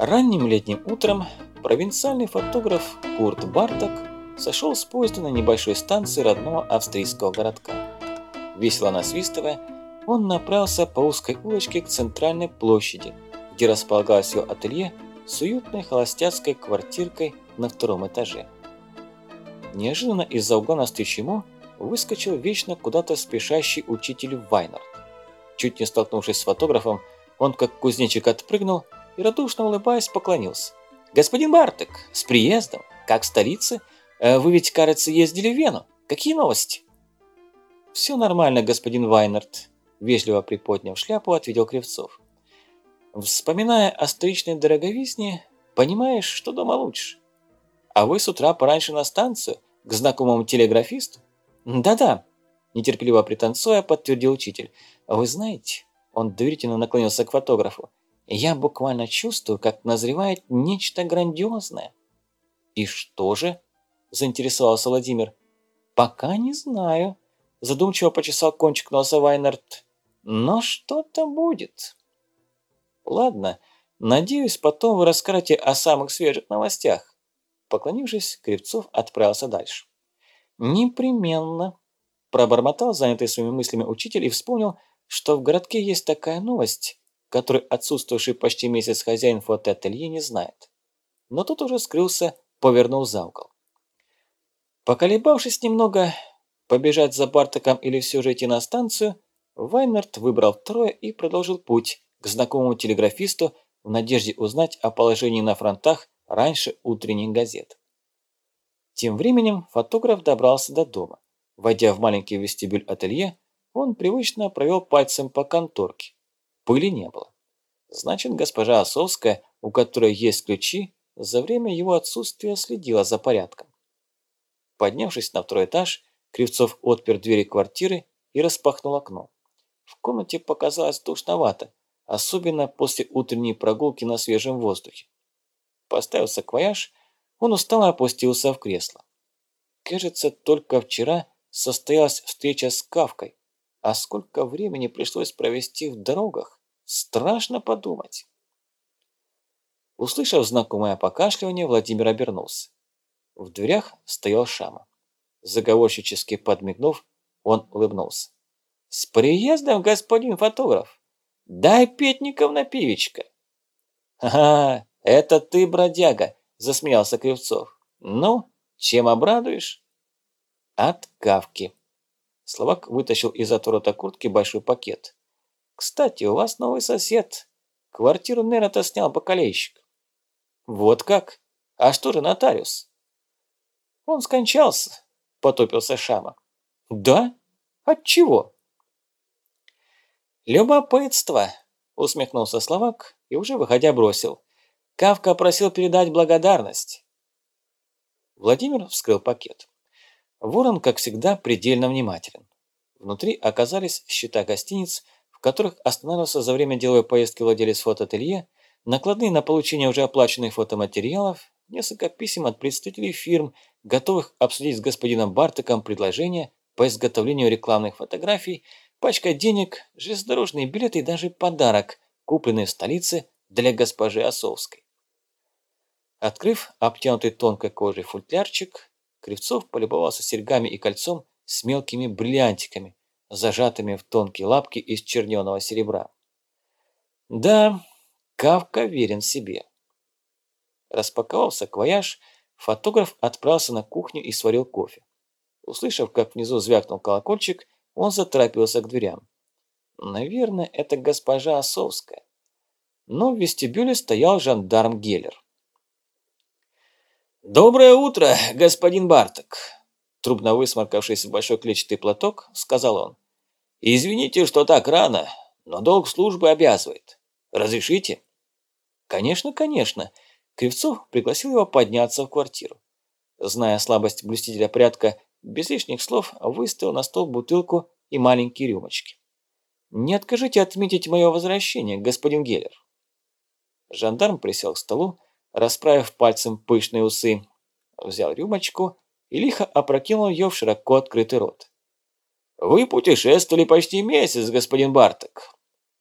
Ранним летним утром провинциальный фотограф Курт Барток сошел с поезда на небольшой станции родного австрийского городка. Весело насвистывая, он направился по узкой улочке к центральной площади, где располагалось его ателье с уютной холостяцкой квартиркой на втором этаже. Неожиданно из-за угла навстречу ему выскочил вечно куда-то спешащий учитель Вайнард. Чуть не столкнувшись с фотографом, он как кузнечик отпрыгнул и радушно улыбаясь поклонился. «Господин Бартек, с приездом! Как в столице? Э, вы ведь, кажется, ездили в Вену. Какие новости?» «Все нормально, господин Вайнард», – вежливо приподняв шляпу, ответил Кривцов. «Вспоминая о столичной дороговизне, понимаешь, что дома лучше. А вы с утра пораньше на станцию, к знакомому телеграфисту?» «Да-да», – нетерпеливо пританцуя, подтвердил учитель. «Вы знаете...» – он доверительно наклонился к фотографу. Я буквально чувствую, как назревает нечто грандиозное. И что же? Заинтересовался Владимир. Пока не знаю. Задумчиво почесал кончик носа Вайнард. Но что-то будет. Ладно, надеюсь, потом вы расскажете о самых свежих новостях. Поклонившись, Кривцов отправился дальше. Непременно. Пробормотал занятый своими мыслями учитель и вспомнил, что в городке есть такая новость, который отсутствовавший почти месяц хозяин фотоателье не знает. Но тут уже скрылся, повернул за угол. Поколебавшись немного, побежать за Бартаком или все же идти на станцию, Вайнерт выбрал второе и продолжил путь к знакомому телеграфисту в надежде узнать о положении на фронтах раньше утренних газет. Тем временем фотограф добрался до дома. Войдя в маленький вестибюль ателье, он привычно провел пальцем по конторке. Пыли не было. Значит, госпожа Осовская, у которой есть ключи, за время его отсутствия следила за порядком. Поднявшись на второй этаж, Кривцов отпер двери квартиры и распахнул окно. В комнате показалось душновато, особенно после утренней прогулки на свежем воздухе. Поставив саквояж, он устало опустился в кресло. Кажется, только вчера состоялась встреча с Кавкой, а сколько времени пришлось провести в дорогах, страшно подумать. Услышав знакомое покашливание, Владимир обернулся. В дверях стоял Шама. Заговорщически подмигнув, он улыбнулся. «С приездом, господин фотограф! Дай Петников на пивечко!» «Ха-ха, это ты, бродяга!» – засмеялся Кривцов. «Ну, чем обрадуешь?» «От кавки!» Словак вытащил из отворота куртки большой пакет. «Кстати, у вас новый сосед. Квартиру Нера-то снял бакалейщик». «Вот как? А что же нотариус?» «Он скончался», – потопился Шама. «Да? От чего?» «Любопытство», – усмехнулся Словак и уже выходя бросил. «Кавка просил передать благодарность». Владимир вскрыл пакет. Ворон, как всегда, предельно внимателен. Внутри оказались счета гостиниц, которых останавливался за время деловой поездки владелец фотоателье, накладные на получение уже оплаченных фотоматериалов, несколько писем от представителей фирм, готовых обсудить с господином Бартеком предложение по изготовлению рекламных фотографий, пачка денег, железнодорожные билеты и даже подарок, купленный в столице для госпожи Осовской. Открыв обтянутый тонкой кожей футлярчик, Кривцов полюбовался серьгами и кольцом с мелкими бриллиантиками, зажатыми в тонкие лапки из черненого серебра. Да, Кавка верен себе. Распаковав саквояж, фотограф отправился на кухню и сварил кофе. Услышав, как внизу звякнул колокольчик, он заторопился к дверям. Наверное, это госпожа Осовская. Но в вестибюле стоял жандарм Геллер. «Доброе утро, господин Барток!» Трубно высморкавшись в большой клетчатый платок, сказал он. «Извините, что так рано, но долг службы обязывает. Разрешите?» «Конечно, конечно!» Кривцов пригласил его подняться в квартиру. Зная слабость блюстителя порядка, без лишних слов выставил на стол бутылку и маленькие рюмочки. «Не откажите отметить мое возвращение, господин Геллер». Жандарм присел к столу, расправив пальцем пышные усы, взял рюмочку и лихо опрокинул ее в широко открытый рот. «Вы путешествовали почти месяц, господин Барток!»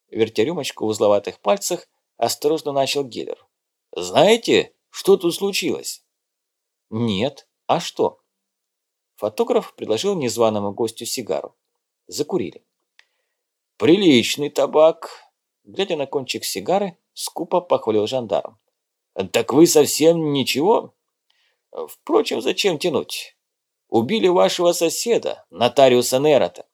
Вертя рюмочку в узловатых пальцах, осторожно начал Гиллер. Знаете, что тут случилось?» «Нет. А что?» Фотограф предложил незваному гостю сигару. Закурили. «Приличный табак», – глядя на кончик сигары, скупо похвалил жандарм. «Так вы совсем ничего? Впрочем, зачем тянуть? Убили вашего соседа, нотариуса Нерота».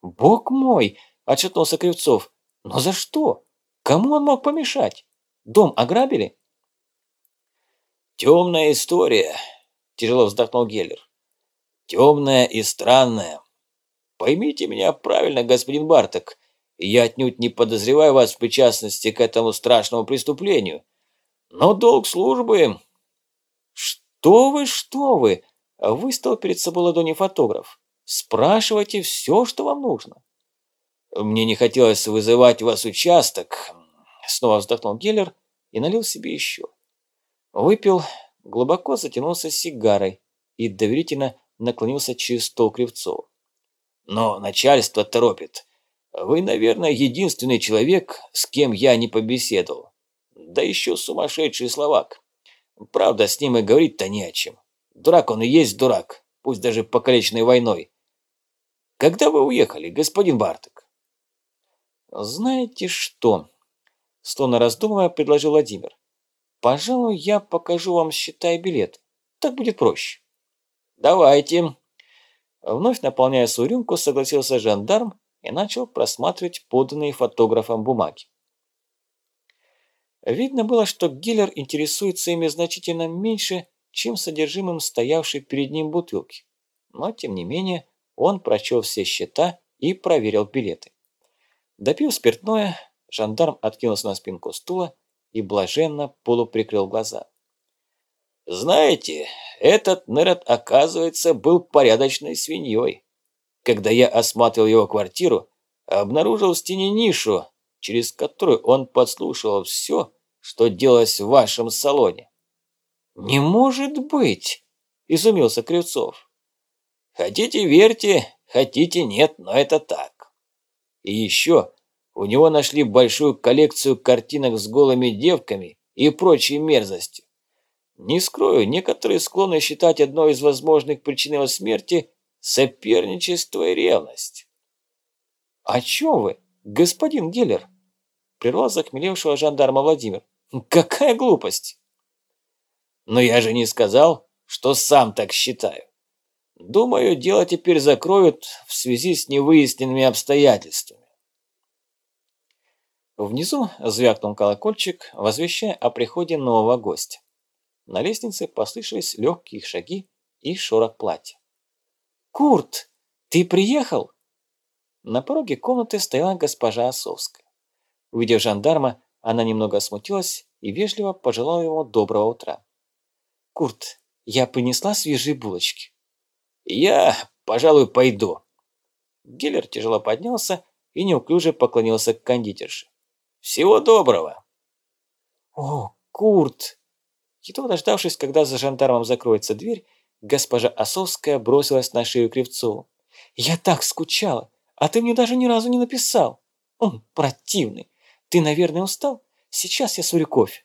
«Бог мой!» – отшатнулся Кривцов. «Но за что? Кому он мог помешать? Дом ограбили?» «Темная история», – тяжело вздохнул Геллер. «Темная и странная. Поймите меня правильно, господин Барток, я отнюдь не подозреваю вас в причастности к этому страшному преступлению. Но долг службы...» «Что вы, что вы?» – выставил перед собой ладони фотограф. «Спрашивайте все, что вам нужно». «Мне не хотелось вызывать вас участок», – снова вздохнул Геллер и налил себе еще. Выпил, глубоко затянулся сигарой и доверительно наклонился через стол Кривцову. «Но начальство торопит. Вы, наверное, единственный человек, с кем я не побеседовал. Да еще сумасшедший словак. Правда, с ним и говорить-то не о чем. Дурак он и есть дурак, пусть даже покалеченной войной. Когда вы уехали, господин Барток?» «Знаете что?» Словно раздумывая, предложил Владимир. Пожалуй, я покажу вам счета и билет. Так будет проще. Давайте. Вновь наполняя свою рюмку, согласился жандарм и начал просматривать поданные фотографом бумаги. Видно было, что Гиллер интересуется ими значительно меньше, чем содержимым стоявшей перед ним бутылки. Но, тем не менее, он прочел все счета и проверил билеты. Допив спиртное, жандарм откинулся на спинку стула и блаженно полуприкрыл глаза. «Знаете, этот Нерет, оказывается, был порядочной свиньей. Когда я осматривал его квартиру, обнаружил в стене нишу, через которую он подслушивал все, что делалось в вашем салоне». «Не может быть!» – изумился Кривцов. «Хотите – верьте, хотите – нет, но это так. И еще у него нашли большую коллекцию картинок с голыми девками и прочей мерзостью. Не скрою, некоторые склонны считать одной из возможных причин его смерти соперничество и ревность. «О чем вы, господин Геллер?» – прервал захмелевшего жандарма Владимир. «Какая глупость!» «Но я же не сказал, что сам так считаю. Думаю, дело теперь закроют в связи с невыясненными обстоятельствами. Внизу звякнул колокольчик, возвещая о приходе нового гостя. На лестнице послышались легкие шаги и шорох платья. «Курт, ты приехал?» На пороге комнаты стояла госпожа Осовская. Увидев жандарма, она немного смутилась и вежливо пожелала ему доброго утра. «Курт, я принесла свежие булочки». «Я, пожалуй, пойду». Геллер тяжело поднялся и неуклюже поклонился к кондитерше. Всего доброго!» «О, Курт!» Едва дождавшись, когда за жандармом закроется дверь, госпожа Осовская бросилась на шею Кривцову. «Я так скучала, а ты мне даже ни разу не написал. Он противный. Ты, наверное, устал? Сейчас я сварю кофе».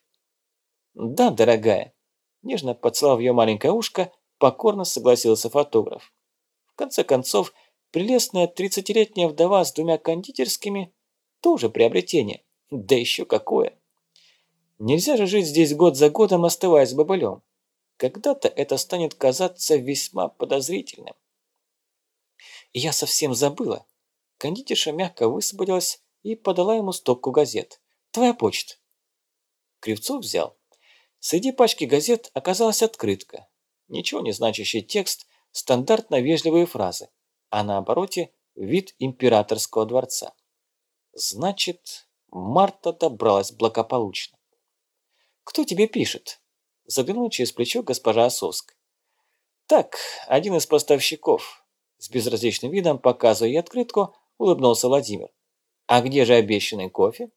«Да, дорогая», – нежно поцеловав ее маленькое ушко, покорно согласился фотограф. В конце концов, прелестная тридцатилетняя вдова с двумя кондитерскими – тоже приобретение. Да еще какое! Нельзя же жить здесь год за годом, оставаясь бобылем. Когда-то это станет казаться весьма подозрительным. Я совсем забыла. Кондитерша мягко высвободилась и подала ему стопку газет. «Твоя почта». Кривцов взял. Среди пачки газет оказалась открытка. Ничего не значащий текст, стандартно вежливые фразы, а на обороте вид императорского дворца. Значит, Марта добралась благополучно. «Кто тебе пишет?» Заглянула через плечо госпожа Осовская. «Так, один из поставщиков». С безразличным видом, показывая ей открытку, улыбнулся Владимир. «А где же обещанный кофе?»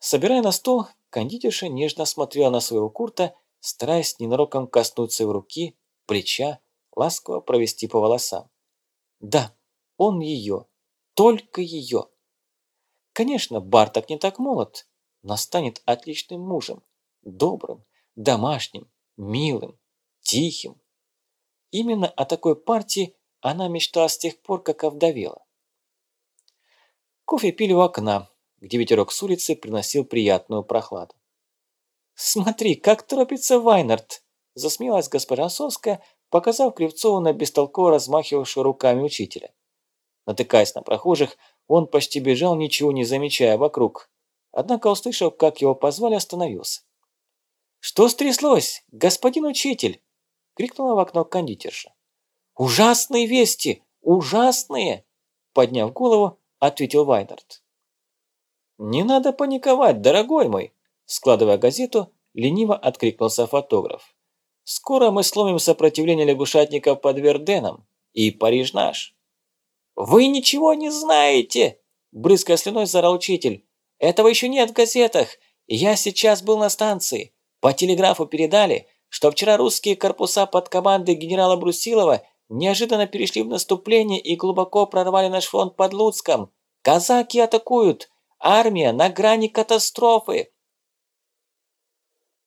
Собирая на стол, кондитерша нежно смотрела на своего Курта, стараясь ненароком коснуться его руки, плеча, ласково провести по волосам. «Да, он ее, только ее». Конечно, Барток не так молод, но станет отличным мужем, добрым, домашним, милым, тихим. Именно о такой партии она мечтала с тех пор, как овдовела. Кофе пили у окна, где ветерок с улицы приносил приятную прохладу. «Смотри, как торопится Вайнард!» – засмеялась госпожа Осовская, показав Кривцову на бестолково размахивавшего руками учителя. Натыкаясь на прохожих, он почти бежал, ничего не замечая вокруг. Однако, услышав, как его позвали, остановился. «Что стряслось, господин учитель?» – крикнула в окно кондитерша. «Ужасные вести! Ужасные!» Подняв голову, ответил Вайнард. «Не надо паниковать, дорогой мой!» Складывая газету, лениво откликнулся фотограф. «Скоро мы сломим сопротивление лягушатников под Верденом, и Париж наш!» «Вы ничего не знаете!» Брызгая слюной, заорал учитель. «Этого еще нет в газетах! Я сейчас был на станции. По телеграфу передали, что вчера русские корпуса под командой генерала Брусилова неожиданно перешли в наступление и глубоко прорвали наш фронт под Луцком. Казаки атакуют! Армия на грани катастрофы!»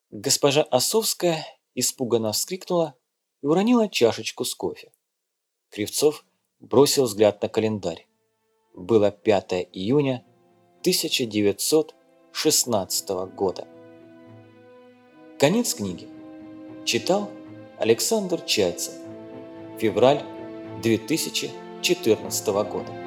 Госпожа Осовская испуганно вскрикнула и уронила чашечку с кофе. Кривцов бросил взгляд на календарь. Было 5 июня 1916 года. Конец книги. Читал Александр Чайцев. Февраль 2014 года.